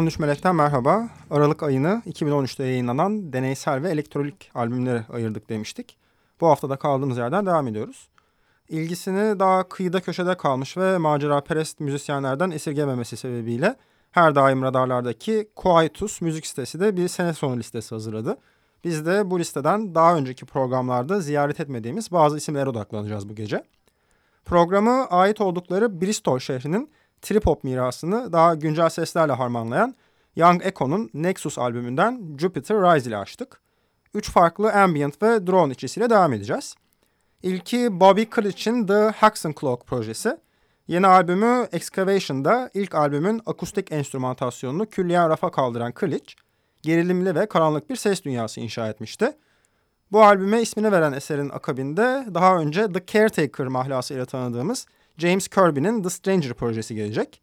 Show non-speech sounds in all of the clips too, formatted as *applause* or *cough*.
13 Melek'ten merhaba. Aralık ayını 2013'te yayınlanan deneysel ve elektronik albümlere ayırdık demiştik. Bu haftada kaldığımız yerden devam ediyoruz. İlgisini daha kıyıda köşede kalmış ve macera perest müzisyenlerden esirgememesi sebebiyle her daim radarlardaki Quietus müzik sitesi de bir sene sonu listesi hazırladı. Biz de bu listeden daha önceki programlarda ziyaret etmediğimiz bazı isimlere odaklanacağız bu gece. Programı ait oldukları Bristol şehrinin trip hop mirasını daha güncel seslerle harmanlayan Young Echo'nun Nexus albümünden Jupiter Rise ile açtık. Üç farklı ambient ve drone içisiyle devam edeceğiz. İlki Bobby Kilich'in The Haxon Clock projesi. Yeni albümü Excavation'da ilk albümün akustik enstrümantasyonunu külliyen rafa kaldıran Kilic, gerilimli ve karanlık bir ses dünyası inşa etmişti. Bu albüme ismini veren eserin akabinde daha önce The Caretaker mahlası ile tanıdığımız James Kirby'nin The Stranger projesi gelecek.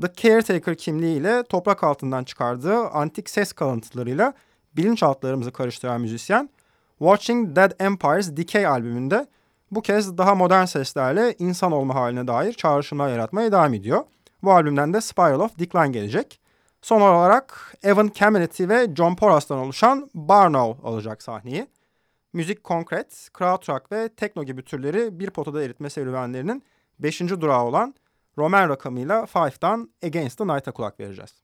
The Caretaker kimliğiyle toprak altından çıkardığı antik ses kalıntılarıyla bilinçaltlarımızı karıştıran müzisyen, Watching Dead Empires Decay albümünde bu kez daha modern seslerle insan olma haline dair çağrışımlar yaratmaya devam ediyor. Bu albümden de Spiral of Decline gelecek. Son olarak Evan Caminiti ve John Poras'tan oluşan Barnow alacak sahneyi. Müzik konkret, krautrock ve tekno gibi türleri bir potada eritme serüvenlerinin 5. durağı olan Roman rakamıyla Five'dan Against the Night'a kulak vereceğiz.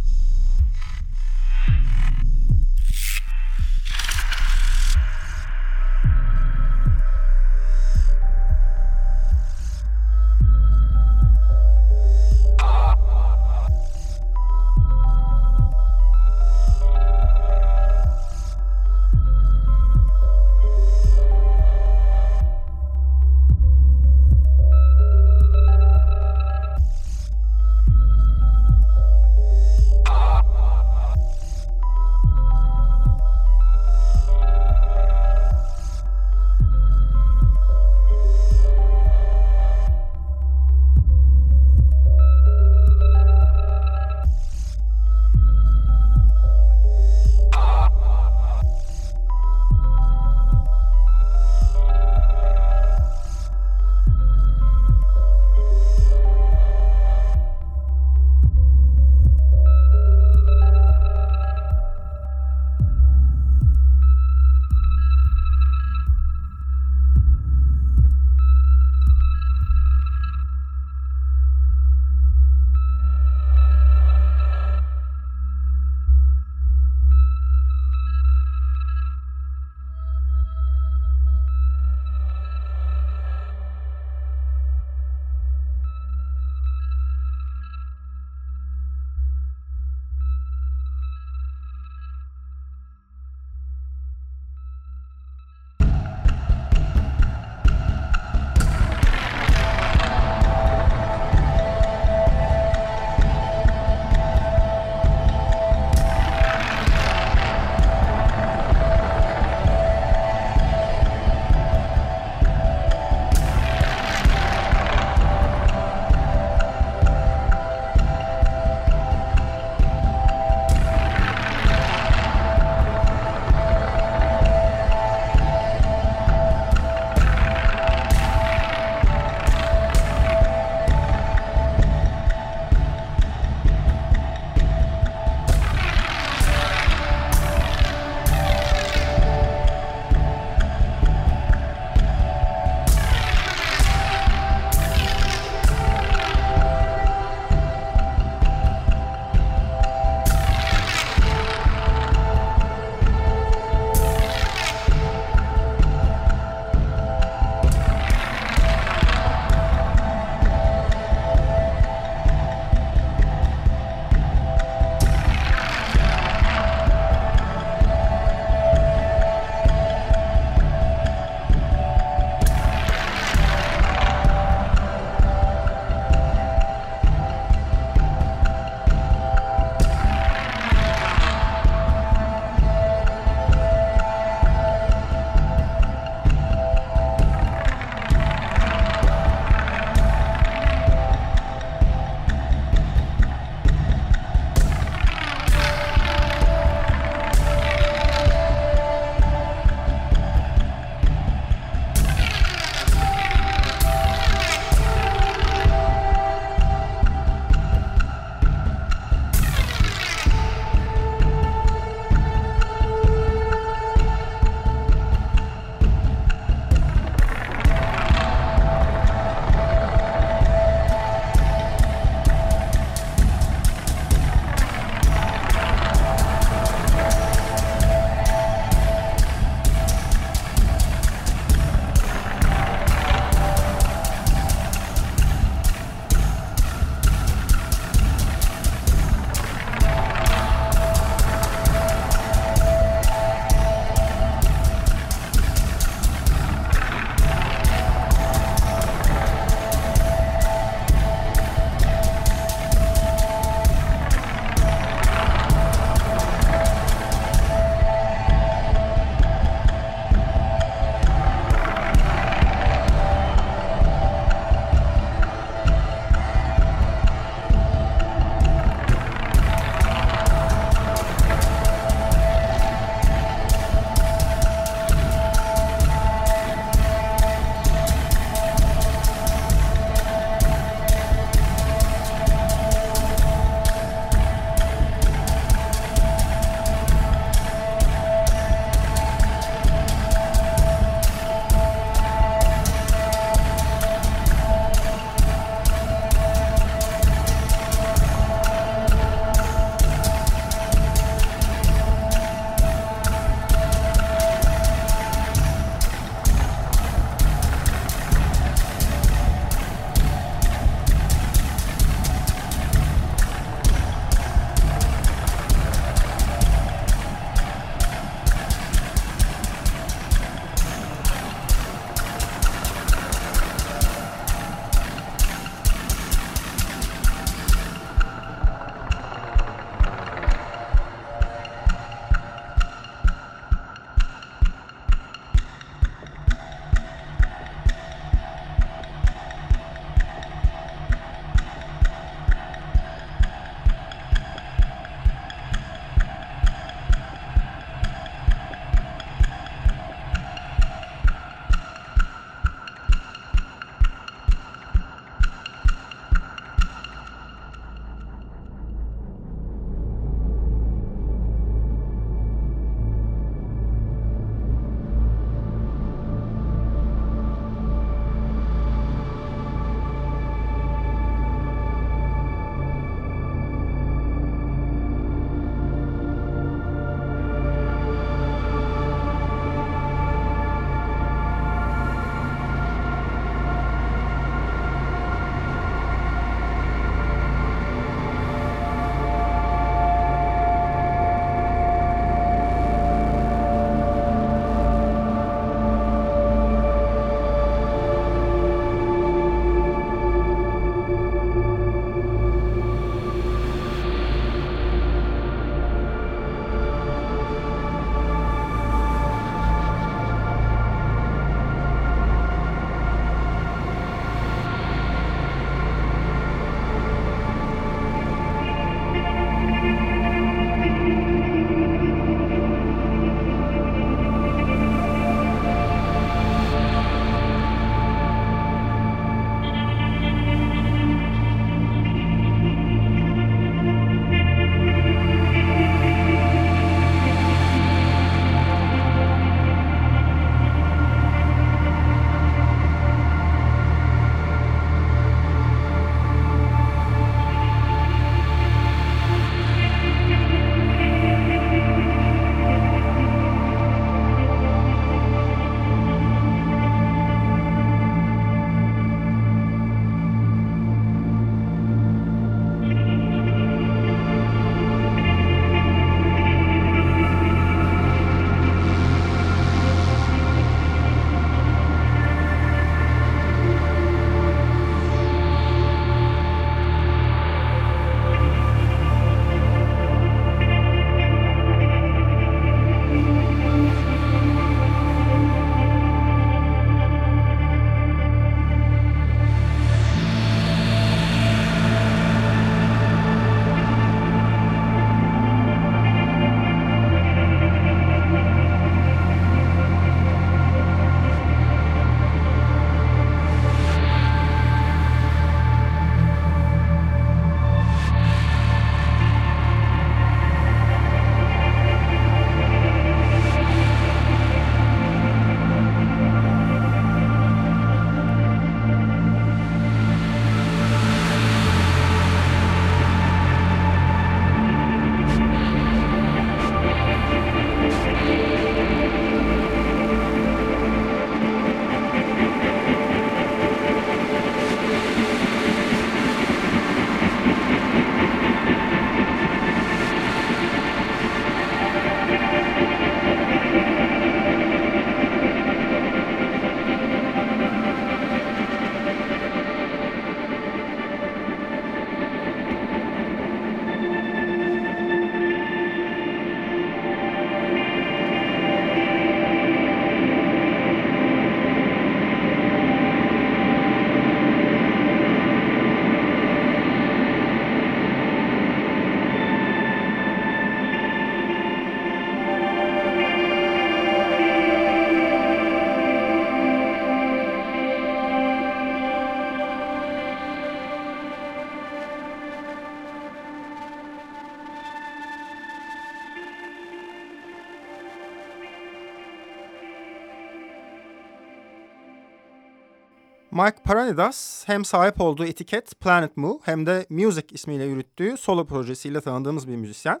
Mike Paranidas hem sahip olduğu etiket Planet Mu hem de Music ismiyle yürüttüğü solo projesiyle tanıdığımız bir müzisyen.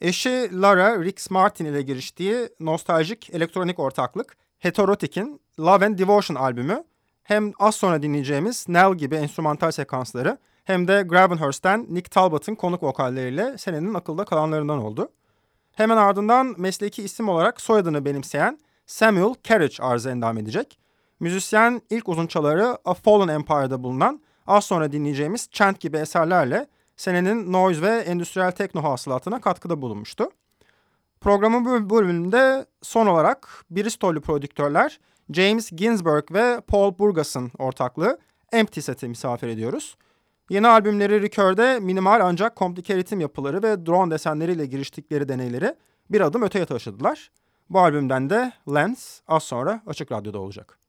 Eşi Lara Rix Martin ile giriştiği nostaljik elektronik ortaklık Heterotic'in Love and Devotion albümü hem az sonra dinleyeceğimiz Nell gibi enstrümantal sekansları hem de Gravenhurst'ten Nick Talbot'ın konuk vokalleriyle senenin akılda kalanlarından oldu. Hemen ardından mesleki isim olarak soyadını benimseyen Samuel Carriage arıza endam edecek. Müzisyen ilk uzunçaları A Fallen Empire'da bulunan az sonra dinleyeceğimiz Chant gibi eserlerle senenin noise ve endüstriyel tekno hasılatına katkıda bulunmuştu. Programın bu bölümünde son olarak Bristol'lü prodüktörler James Ginsberg ve Paul Burgas'ın ortaklığı Empty Set'i misafir ediyoruz. Yeni albümleri Recur'de minimal ancak komplike ritim yapıları ve drone desenleriyle giriştikleri deneyleri bir adım öteye taşıdılar. Bu albümden de Lens az sonra Açık Radyo'da olacak.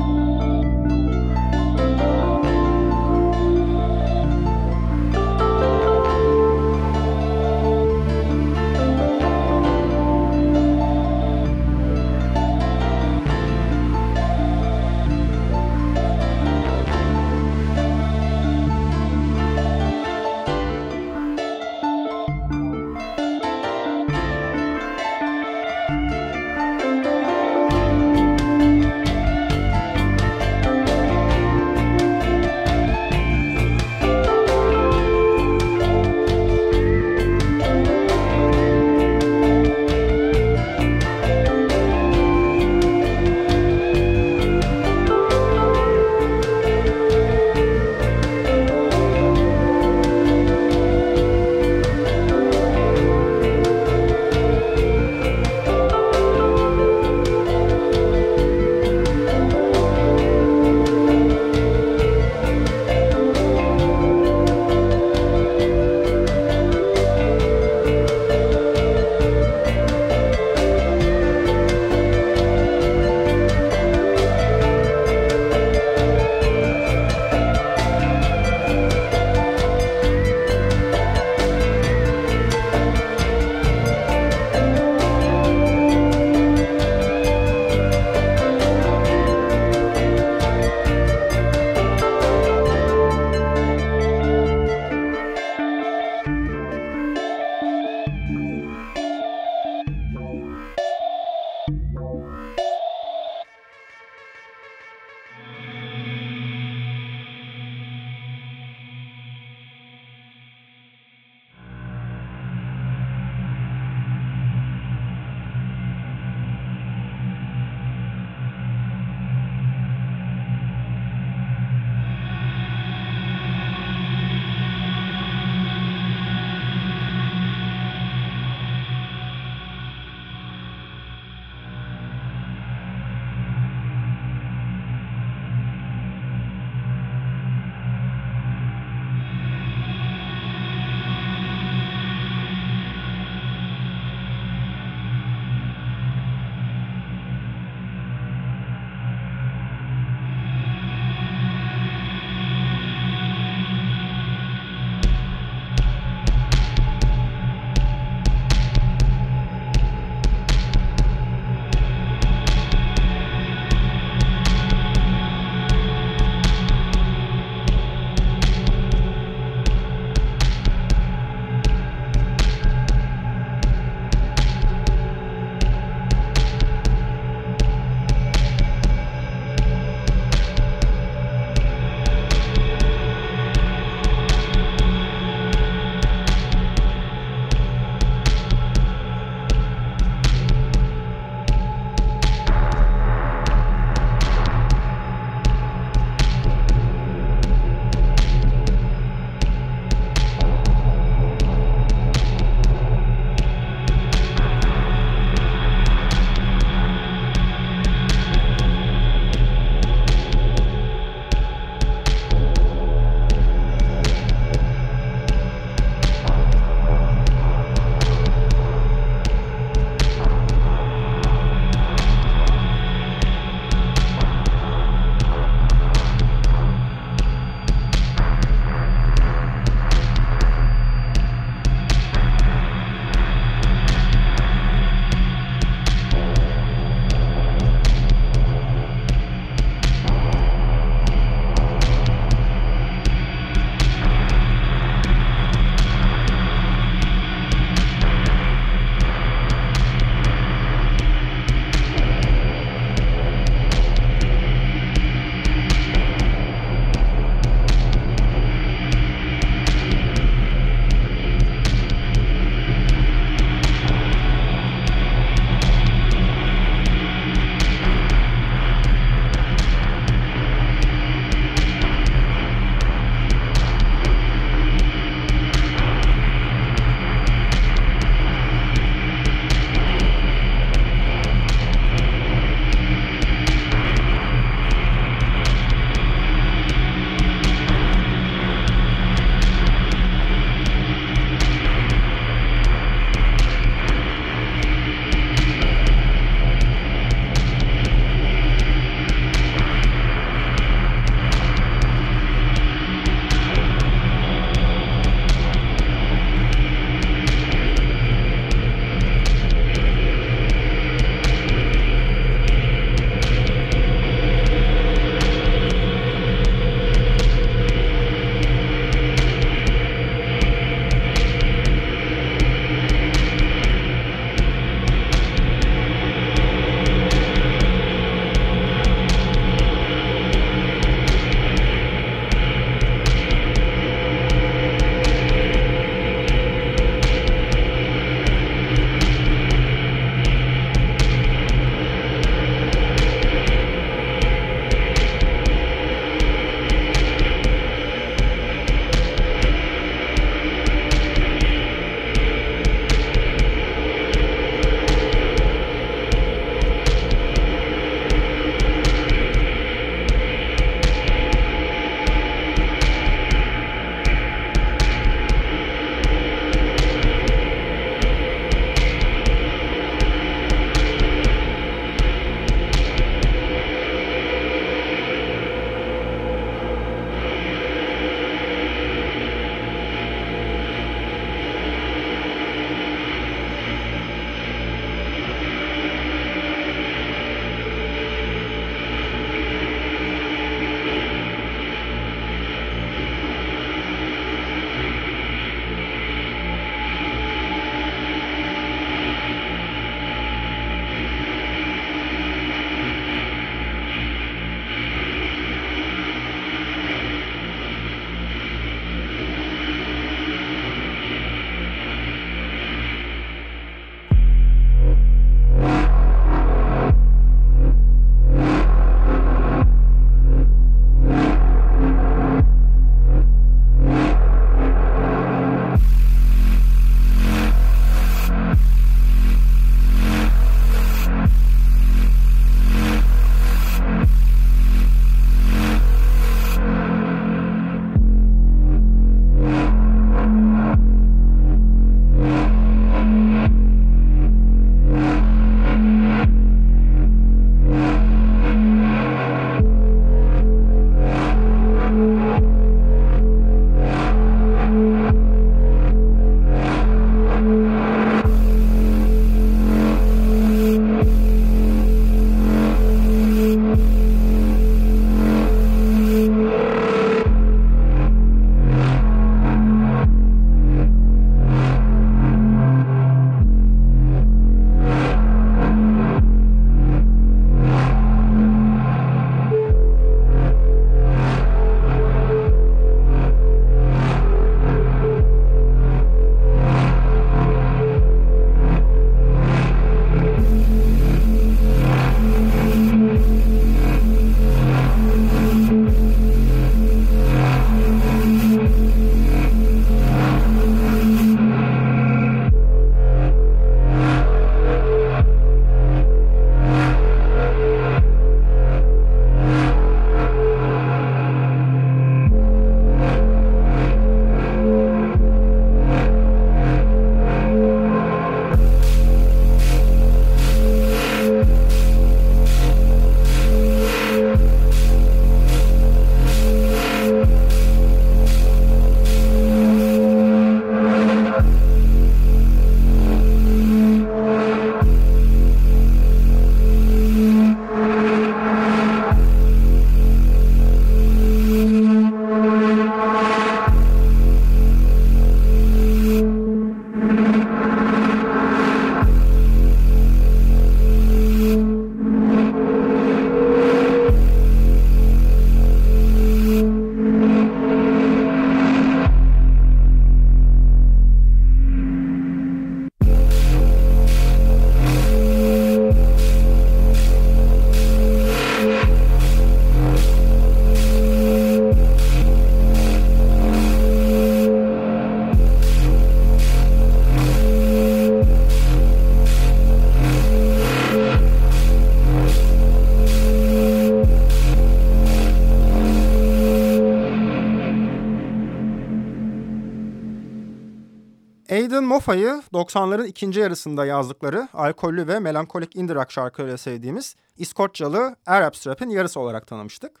Mofa'yı 90'ların ikinci yarısında yazdıkları alkollü ve melankolik indie rock şarkılarıyla sevdiğimiz İskoçyalı Arab Strap'in yarısı olarak tanımıştık.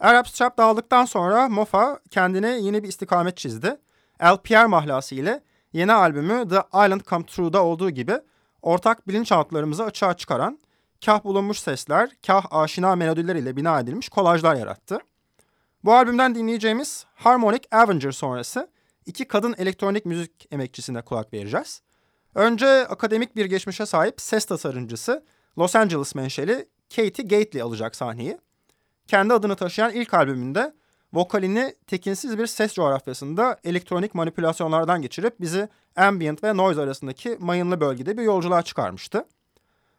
Arab Strap dağıldıktan sonra Mofa kendine yeni bir istikamet çizdi. El Pierre mahlası ile yeni albümü The Island Come True'da olduğu gibi ortak bilinçaltlarımızı açığa çıkaran, kah bulunmuş sesler, kah aşina melodiler ile bina edilmiş kolajlar yarattı. Bu albümden dinleyeceğimiz Harmonic Avenger sonrası iki kadın elektronik müzik emekçisine kulak vereceğiz. Önce akademik bir geçmişe sahip ses tasarımcısı Los Angeles menşeli Katie Gately alacak sahneyi. Kendi adını taşıyan ilk albümünde vokalini tekinsiz bir ses coğrafyasında elektronik manipülasyonlardan geçirip bizi ambient ve noise arasındaki mayınlı bölgede bir yolculuğa çıkarmıştı.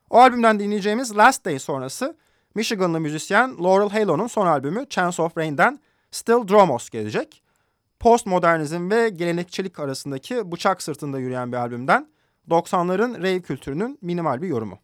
O albümden dinleyeceğimiz Last Day sonrası Michiganlı müzisyen Laurel Halo'nun son albümü Chance of Rain'den Still Dromos gelecek. Postmodernizm ve gelenekçilik arasındaki bıçak sırtında yürüyen bir albümden 90'ların rave kültürünün minimal bir yorumu.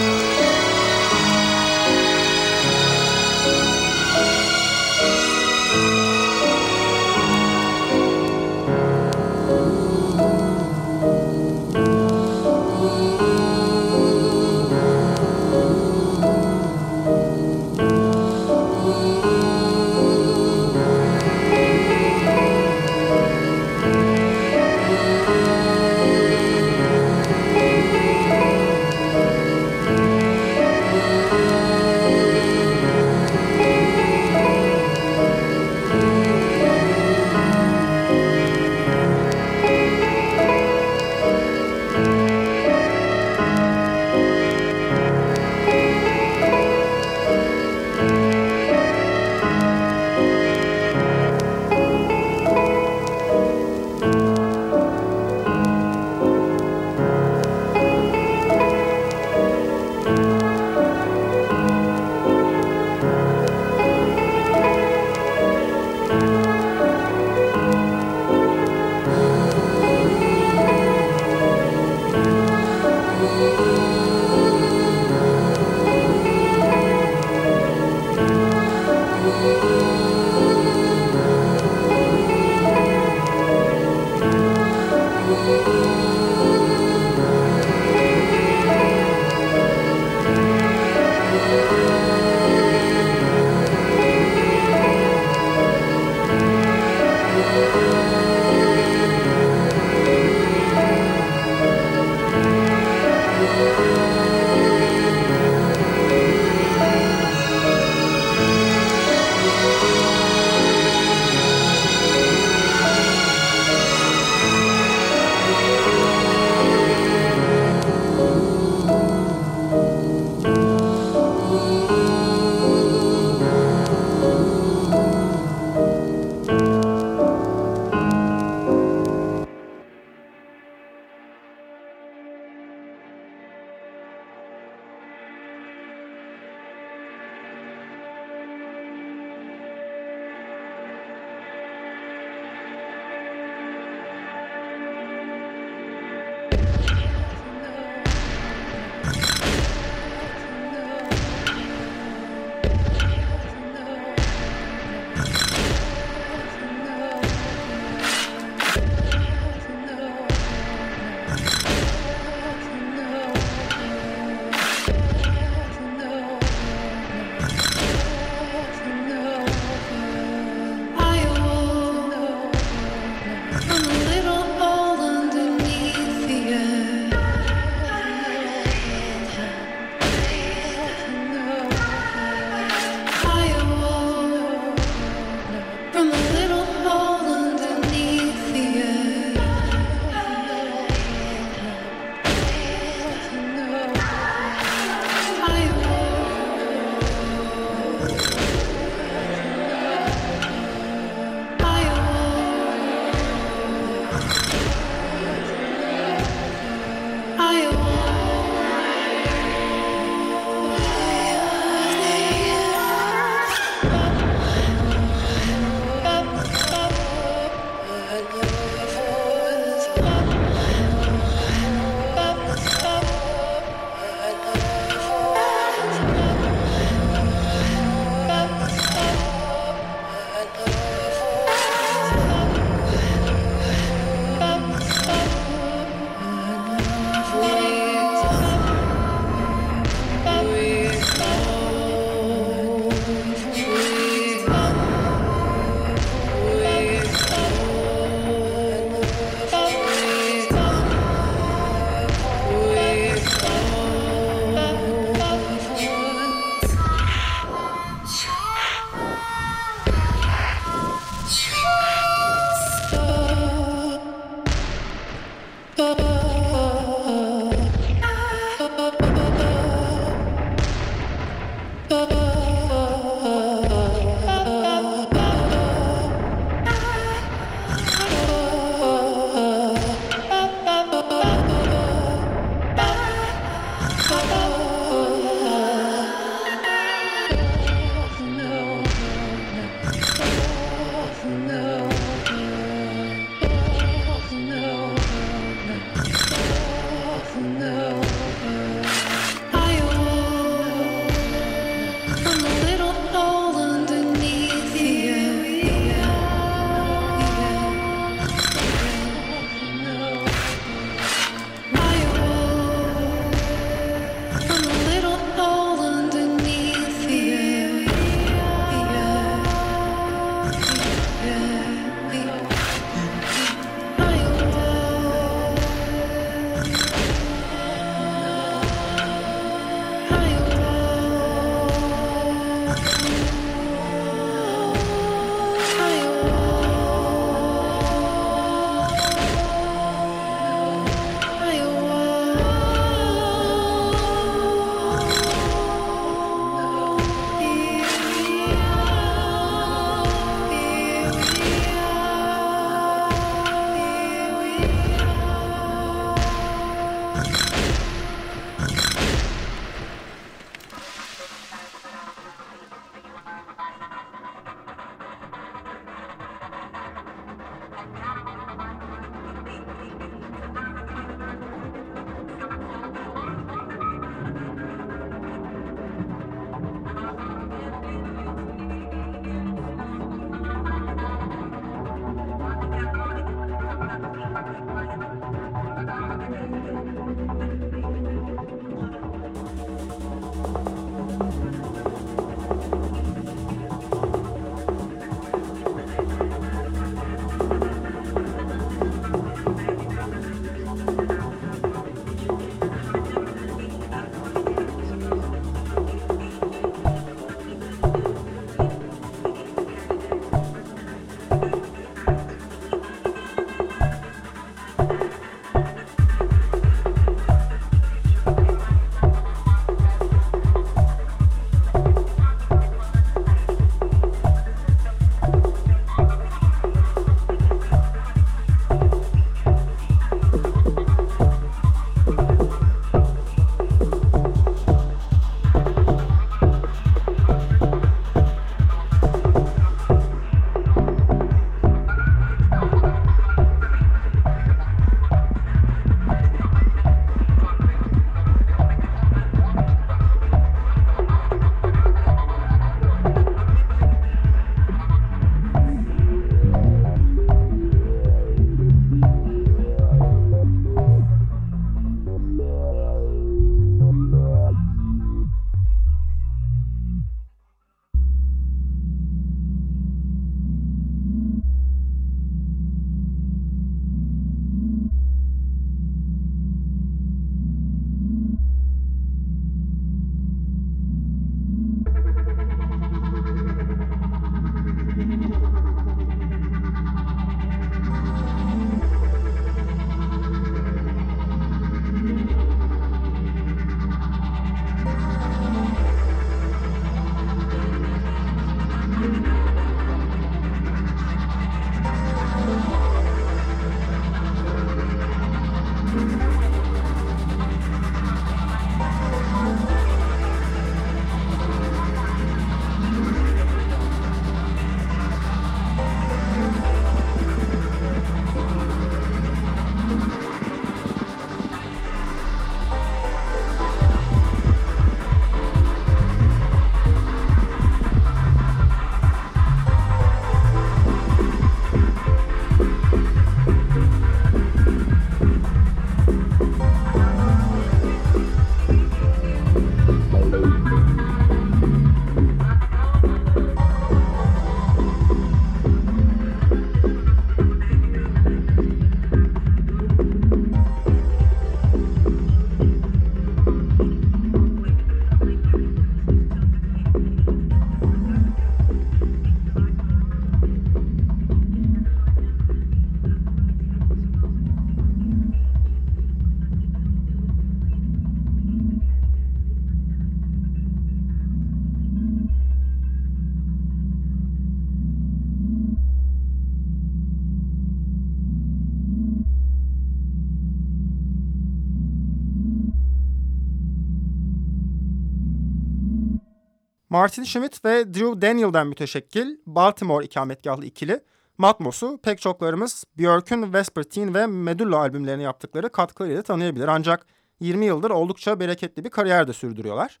Martin Schmidt ve Drew Daniel'den müteşekkil Baltimore ikametgahlı ikili Matmos'u pek çoklarımız Björk'ün Vespertine ve Medulla albümlerini yaptıkları katkılarıyla tanıyabilir. Ancak 20 yıldır oldukça bereketli bir kariyer de sürdürüyorlar.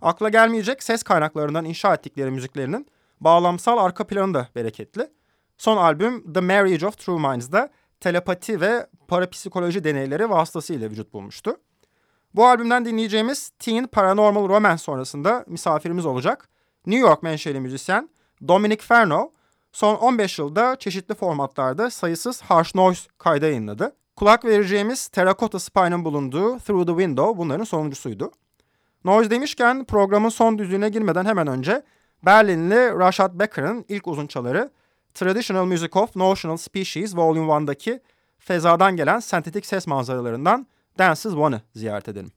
Akla gelmeyecek ses kaynaklarından inşa ettikleri müziklerinin bağlamsal arka planı da bereketli. Son albüm The Marriage of True Minds'da telepati ve parapsikoloji deneyleri vasıtasıyla vücut bulmuştu. Bu albümden dinleyeceğimiz Teen Paranormal Romance sonrasında misafirimiz olacak. New York menşeli müzisyen Dominic Ferno son 15 yılda çeşitli formatlarda sayısız harsh noise kayda yayınladı. Kulak vereceğimiz Terracotta Spine'ın bulunduğu Through the Window bunların sonuncusuydu. Noise demişken programın son düzlüğüne girmeden hemen önce Berlinli Rashad Becker'ın ilk uzunçaları Traditional Music of Notional Species Volume 1'daki fezadan gelen sentetik ses manzaralarından Dances One'ı ziyaret edelim.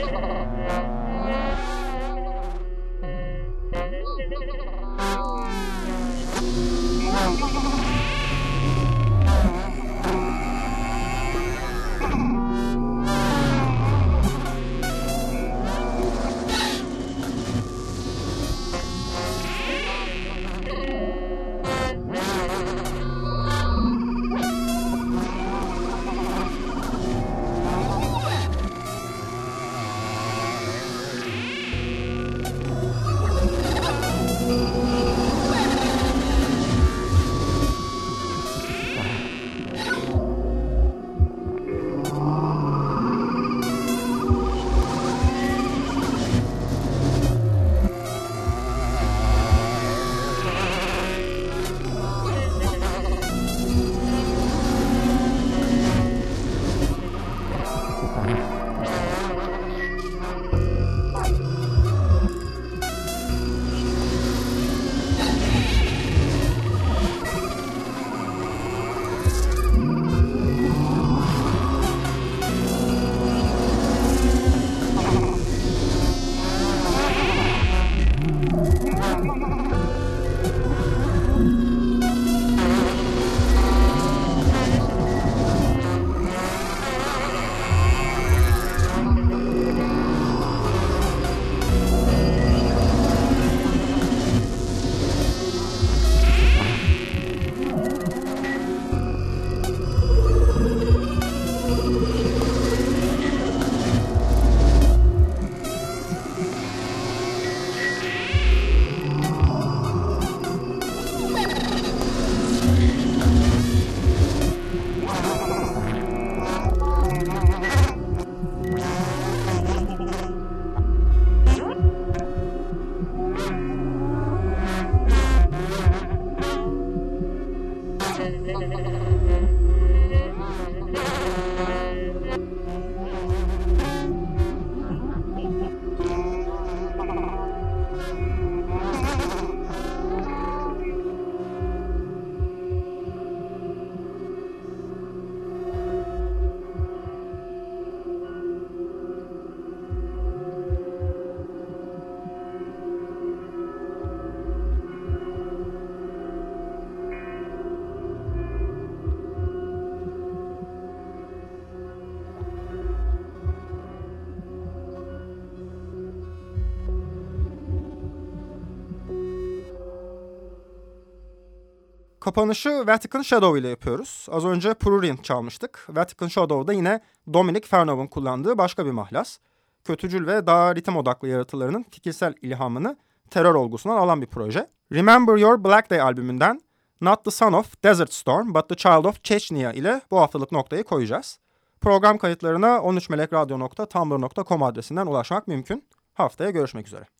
Oh, *laughs* Kapanışı Vatican Shadow ile yapıyoruz. Az önce Prurient çalmıştık. Vatican Shadow'da yine Dominic Fernov'un kullandığı başka bir mahlas. Kötücül ve daha ritim odaklı yaratılarının fikirsel ilhamını terör olgusundan alan bir proje. Remember Your Black Day albümünden Not the Son of Desert Storm but the Child of Chechnya ile bu haftalık noktayı koyacağız. Program kayıtlarına 13melekradyo.tumblr.com adresinden ulaşmak mümkün. Haftaya görüşmek üzere.